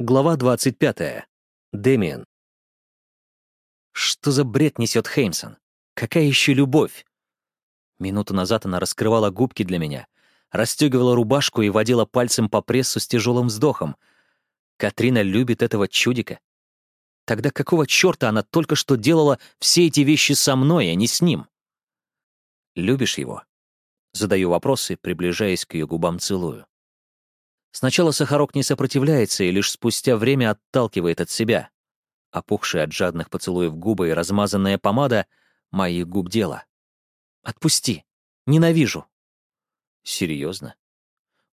Глава 25. Дэмиен. Что за бред несет Хеймсон? Какая еще любовь? Минуту назад она раскрывала губки для меня, расстегивала рубашку и водила пальцем по прессу с тяжелым вздохом. Катрина любит этого чудика. Тогда какого черта она только что делала все эти вещи со мной, а не с ним? Любишь его? Задаю вопросы, приближаясь к ее губам целую. Сначала Сахарок не сопротивляется и лишь спустя время отталкивает от себя. Опухшие от жадных поцелуев губы и размазанная помада — моих губ дело. «Отпусти! Ненавижу!» «Серьезно?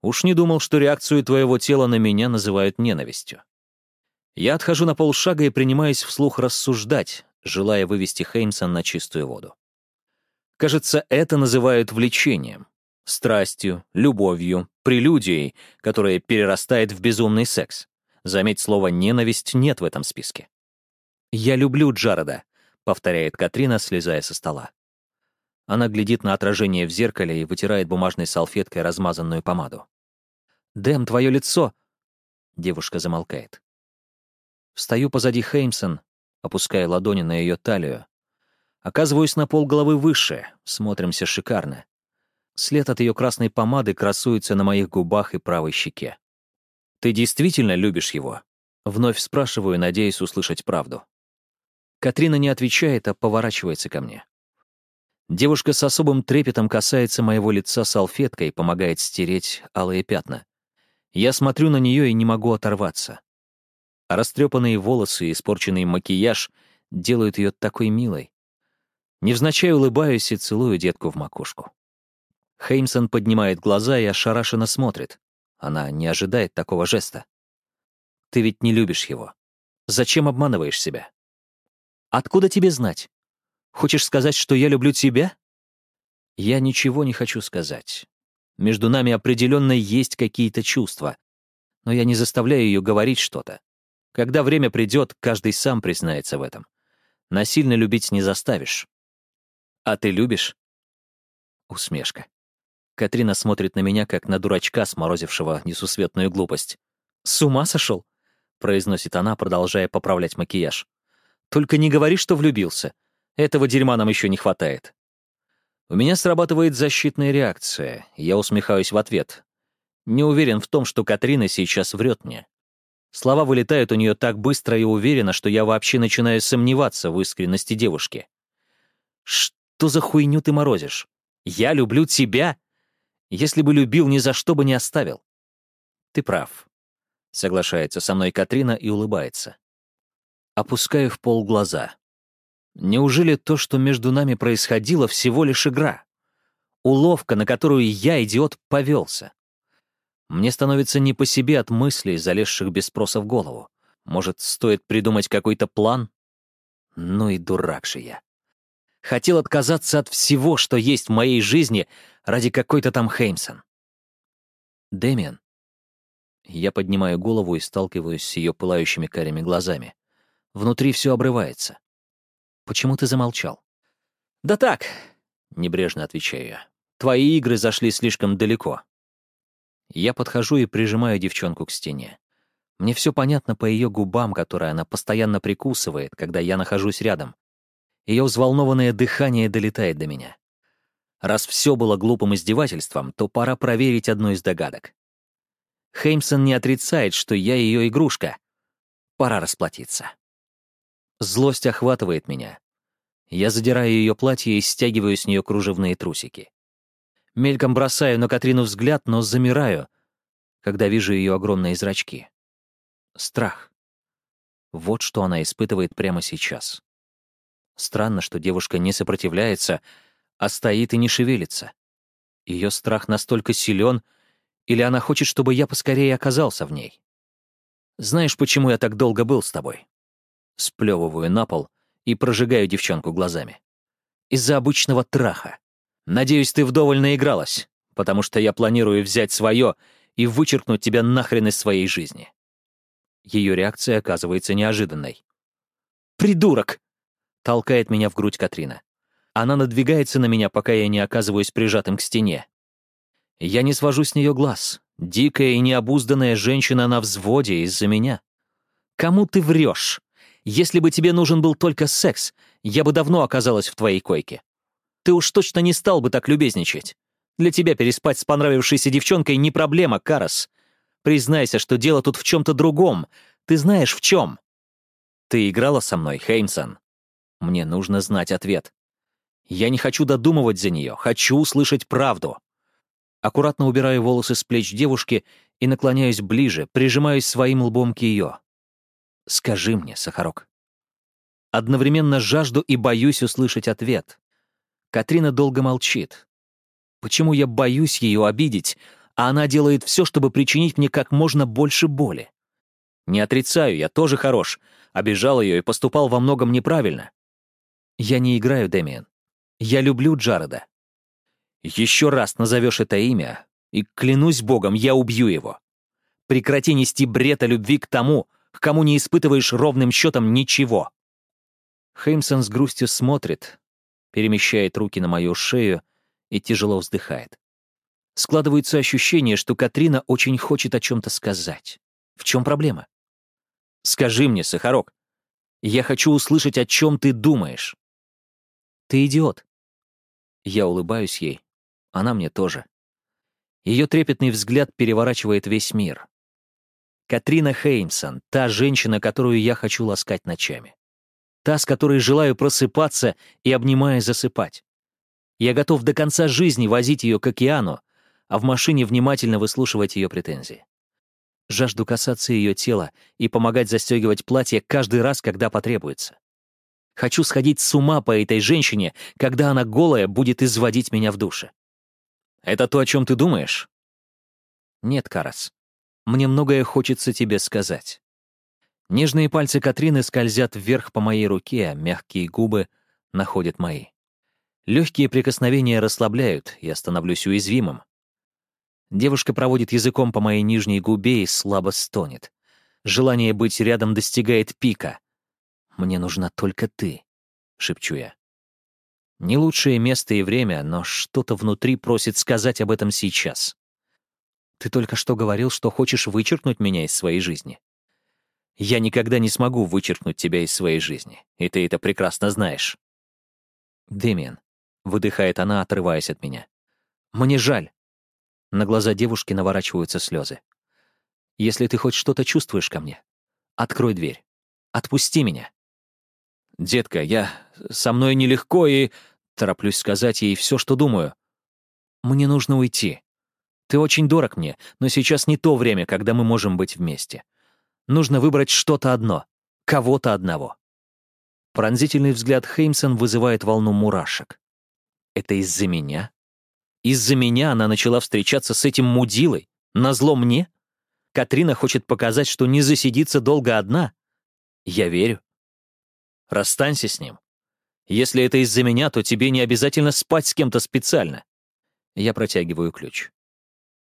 Уж не думал, что реакцию твоего тела на меня называют ненавистью. Я отхожу на полшага и принимаюсь вслух рассуждать, желая вывести Хеймсон на чистую воду. Кажется, это называют влечением страстью, любовью, прелюдией, которая перерастает в безумный секс. Заметь, слово «ненависть» нет в этом списке. «Я люблю Джареда», — повторяет Катрина, слезая со стола. Она глядит на отражение в зеркале и вытирает бумажной салфеткой размазанную помаду. «Дэм, твое лицо!» Девушка замолкает. Встаю позади Хеймсон, опуская ладони на ее талию. Оказываюсь на пол головы выше, смотримся шикарно. След от ее красной помады красуется на моих губах и правой щеке. «Ты действительно любишь его?» Вновь спрашиваю, надеясь услышать правду. Катрина не отвечает, а поворачивается ко мне. Девушка с особым трепетом касается моего лица салфеткой и помогает стереть алые пятна. Я смотрю на нее и не могу оторваться. Растрепанные волосы и испорченный макияж делают ее такой милой. Невзначай улыбаюсь и целую детку в макушку. Хеймсон поднимает глаза и ошарашенно смотрит. Она не ожидает такого жеста. Ты ведь не любишь его. Зачем обманываешь себя? Откуда тебе знать? Хочешь сказать, что я люблю тебя? Я ничего не хочу сказать. Между нами определенно есть какие-то чувства, но я не заставляю ее говорить что-то. Когда время придет, каждый сам признается в этом. Насильно любить не заставишь. А ты любишь? Усмешка. Катрина смотрит на меня, как на дурачка, сморозившего несусветную глупость. «С ума сошел?» — произносит она, продолжая поправлять макияж. «Только не говори, что влюбился. Этого дерьма нам еще не хватает». У меня срабатывает защитная реакция, я усмехаюсь в ответ. Не уверен в том, что Катрина сейчас врет мне. Слова вылетают у нее так быстро и уверенно, что я вообще начинаю сомневаться в искренности девушки. «Что за хуйню ты морозишь? Я люблю тебя?» Если бы любил, ни за что бы не оставил. Ты прав. Соглашается со мной Катрина и улыбается. Опускаю в пол глаза. Неужели то, что между нами происходило, всего лишь игра? Уловка, на которую я, идиот, повелся. Мне становится не по себе от мыслей, залезших без спроса в голову. Может, стоит придумать какой-то план? Ну и дурак же я. Хотел отказаться от всего, что есть в моей жизни, ради какой-то там Хеймсон. Дэмиан. Я поднимаю голову и сталкиваюсь с ее пылающими карими глазами. Внутри все обрывается. Почему ты замолчал? Да так, небрежно отвечаю я. Твои игры зашли слишком далеко. Я подхожу и прижимаю девчонку к стене. Мне все понятно по ее губам, которые она постоянно прикусывает, когда я нахожусь рядом. Ее взволнованное дыхание долетает до меня. Раз все было глупым издевательством, то пора проверить одну из догадок. Хеймсон не отрицает, что я ее игрушка. Пора расплатиться. Злость охватывает меня. Я задираю ее платье и стягиваю с нее кружевные трусики. Мельком бросаю на Катрину взгляд, но замираю, когда вижу ее огромные зрачки. Страх. Вот что она испытывает прямо сейчас. Странно, что девушка не сопротивляется, а стоит и не шевелится. Ее страх настолько силен, или она хочет, чтобы я поскорее оказался в ней? Знаешь, почему я так долго был с тобой? Сплевываю на пол и прожигаю девчонку глазами. Из-за обычного траха. Надеюсь, ты вдоволь наигралась, потому что я планирую взять свое и вычеркнуть тебя нахрен из своей жизни. Ее реакция оказывается неожиданной. «Придурок!» — толкает меня в грудь Катрина. Она надвигается на меня, пока я не оказываюсь прижатым к стене. Я не свожу с нее глаз. Дикая и необузданная женщина на взводе из-за меня. Кому ты врешь? Если бы тебе нужен был только секс, я бы давно оказалась в твоей койке. Ты уж точно не стал бы так любезничать. Для тебя переспать с понравившейся девчонкой не проблема, Карас. Признайся, что дело тут в чем-то другом. Ты знаешь, в чем. Ты играла со мной, Хеймсон? Мне нужно знать ответ. Я не хочу додумывать за нее, хочу услышать правду. Аккуратно убираю волосы с плеч девушки и наклоняюсь ближе, прижимаюсь своим лбом к ее. Скажи мне, Сахарок. Одновременно жажду и боюсь услышать ответ. Катрина долго молчит. Почему я боюсь ее обидеть, а она делает все, чтобы причинить мне как можно больше боли? Не отрицаю, я тоже хорош. Обижал ее и поступал во многом неправильно. Я не играю, Дэмиен. Я люблю Джареда. Еще раз назовешь это имя, и, клянусь богом, я убью его. Прекрати нести бред о любви к тому, к кому не испытываешь ровным счетом ничего. Хеймсон с грустью смотрит, перемещает руки на мою шею и тяжело вздыхает. Складывается ощущение, что Катрина очень хочет о чем-то сказать. В чем проблема? Скажи мне, Сахарок, я хочу услышать, о чем ты думаешь. Ты идиот. Я улыбаюсь ей, она мне тоже. Ее трепетный взгляд переворачивает весь мир. Катрина Хеймсон, та женщина, которую я хочу ласкать ночами. Та, с которой желаю просыпаться и, обнимая, засыпать. Я готов до конца жизни возить ее к океану, а в машине внимательно выслушивать ее претензии. Жажду касаться ее тела и помогать застегивать платье каждый раз, когда потребуется. Хочу сходить с ума по этой женщине, когда она голая будет изводить меня в душе. Это то, о чем ты думаешь? Нет, Карас. Мне многое хочется тебе сказать. Нежные пальцы Катрины скользят вверх по моей руке, а мягкие губы находят мои. Легкие прикосновения расслабляют, я становлюсь уязвимым. Девушка проводит языком по моей нижней губе и слабо стонет. Желание быть рядом достигает пика — «Мне нужна только ты», — шепчу я. Не лучшее место и время, но что-то внутри просит сказать об этом сейчас. Ты только что говорил, что хочешь вычеркнуть меня из своей жизни. Я никогда не смогу вычеркнуть тебя из своей жизни, и ты это прекрасно знаешь. Дэмиан, выдыхает она, отрываясь от меня. Мне жаль. На глаза девушки наворачиваются слезы. Если ты хоть что-то чувствуешь ко мне, открой дверь. Отпусти меня. «Детка, я... Со мной нелегко и...» Тороплюсь сказать ей все, что думаю. «Мне нужно уйти. Ты очень дорог мне, но сейчас не то время, когда мы можем быть вместе. Нужно выбрать что-то одно, кого-то одного». Пронзительный взгляд Хеймсон вызывает волну мурашек. «Это из-за меня? Из-за меня она начала встречаться с этим мудилой? Назло мне? Катрина хочет показать, что не засидится долго одна? Я верю. Расстанься с ним. Если это из-за меня, то тебе не обязательно спать с кем-то специально. Я протягиваю ключ.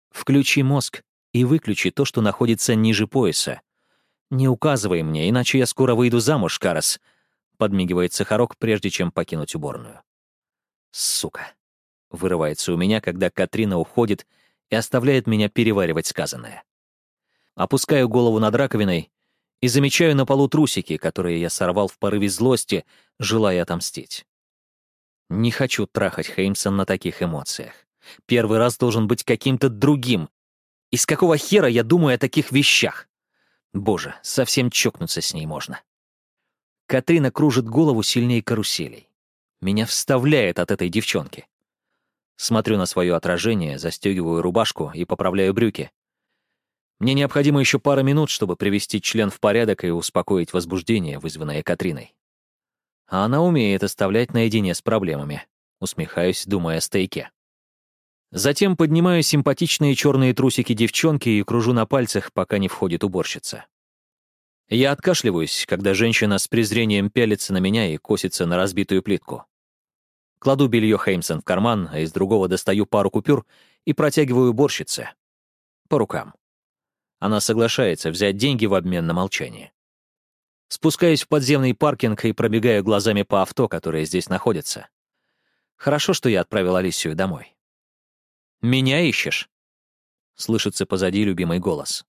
Включи мозг и выключи то, что находится ниже пояса. Не указывай мне, иначе я скоро выйду замуж, Карас, подмигивает Сахарок, прежде чем покинуть уборную. Сука. Вырывается у меня, когда Катрина уходит и оставляет меня переваривать сказанное. Опускаю голову над раковиной и замечаю на полу трусики, которые я сорвал в порыве злости, желая отомстить. Не хочу трахать Хеймсон на таких эмоциях. Первый раз должен быть каким-то другим. Из какого хера я думаю о таких вещах? Боже, совсем чокнуться с ней можно. Катрина кружит голову сильнее каруселей. Меня вставляет от этой девчонки. Смотрю на свое отражение, застегиваю рубашку и поправляю брюки. Мне необходимо еще пара минут, чтобы привести член в порядок и успокоить возбуждение, вызванное Катриной. А она умеет оставлять наедине с проблемами. Усмехаюсь, думая о стейке. Затем поднимаю симпатичные черные трусики девчонки и кружу на пальцах, пока не входит уборщица. Я откашливаюсь, когда женщина с презрением пялится на меня и косится на разбитую плитку. Кладу белье Хеймсон в карман, а из другого достаю пару купюр и протягиваю уборщице. По рукам. Она соглашается взять деньги в обмен на молчание. Спускаюсь в подземный паркинг и пробегаю глазами по авто, которые здесь находятся. Хорошо, что я отправил Алисию домой. «Меня ищешь?» — слышится позади любимый голос.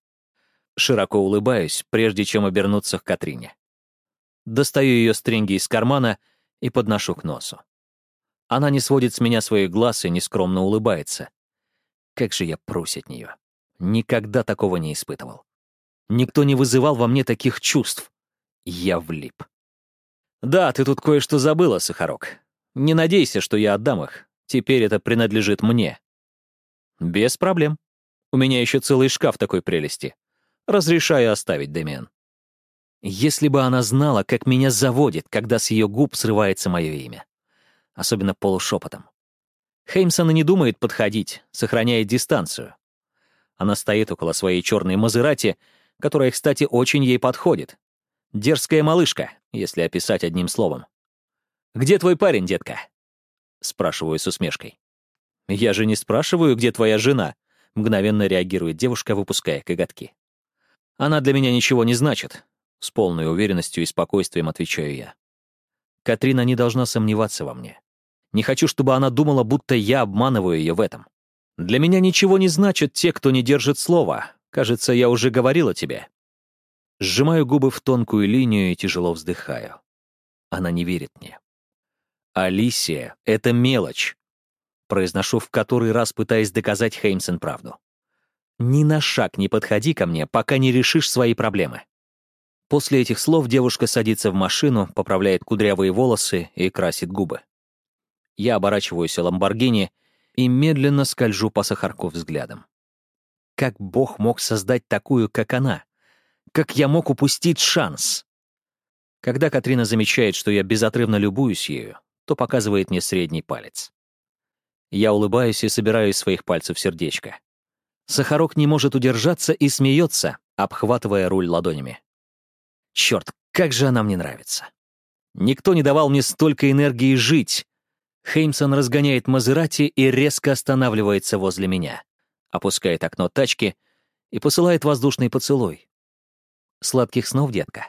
Широко улыбаюсь, прежде чем обернуться к Катрине. Достаю ее стринги из кармана и подношу к носу. Она не сводит с меня своих глаз и нескромно улыбается. Как же я прусь от нее. Никогда такого не испытывал. Никто не вызывал во мне таких чувств. Я влип. Да, ты тут кое-что забыла, Сахарок. Не надейся, что я отдам их. Теперь это принадлежит мне. Без проблем. У меня еще целый шкаф такой прелести. Разрешаю оставить, Дэмиан. Если бы она знала, как меня заводит, когда с ее губ срывается мое имя. Особенно полушепотом. Хеймсон и не думает подходить, сохраняет дистанцию. Она стоит около своей черной Мазерати, которая, кстати, очень ей подходит. Дерзкая малышка, если описать одним словом. «Где твой парень, детка?» Спрашиваю с усмешкой. «Я же не спрашиваю, где твоя жена», — мгновенно реагирует девушка, выпуская коготки. «Она для меня ничего не значит. С полной уверенностью и спокойствием отвечаю я. Катрина не должна сомневаться во мне. Не хочу, чтобы она думала, будто я обманываю ее в этом. Для меня ничего не значат те, кто не держит слова. Кажется, я уже говорила тебе. Сжимаю губы в тонкую линию и тяжело вздыхаю. Она не верит мне. «Алисия — это мелочь», — произношу в который раз, пытаясь доказать Хеймсен правду. «Ни на шаг не подходи ко мне, пока не решишь свои проблемы». После этих слов девушка садится в машину, поправляет кудрявые волосы и красит губы. Я оборачиваюсь в Ламборгини и медленно скольжу по Сахарку взглядом. Как Бог мог создать такую, как она? Как я мог упустить шанс? Когда Катрина замечает, что я безотрывно любуюсь ею, то показывает мне средний палец. Я улыбаюсь и собираю из своих пальцев сердечко. Сахарок не может удержаться и смеется, обхватывая руль ладонями. Черт, как же она мне нравится. Никто не давал мне столько энергии жить. Хеймсон разгоняет Мазерати и резко останавливается возле меня, опускает окно тачки и посылает воздушный поцелуй. Сладких снов, детка.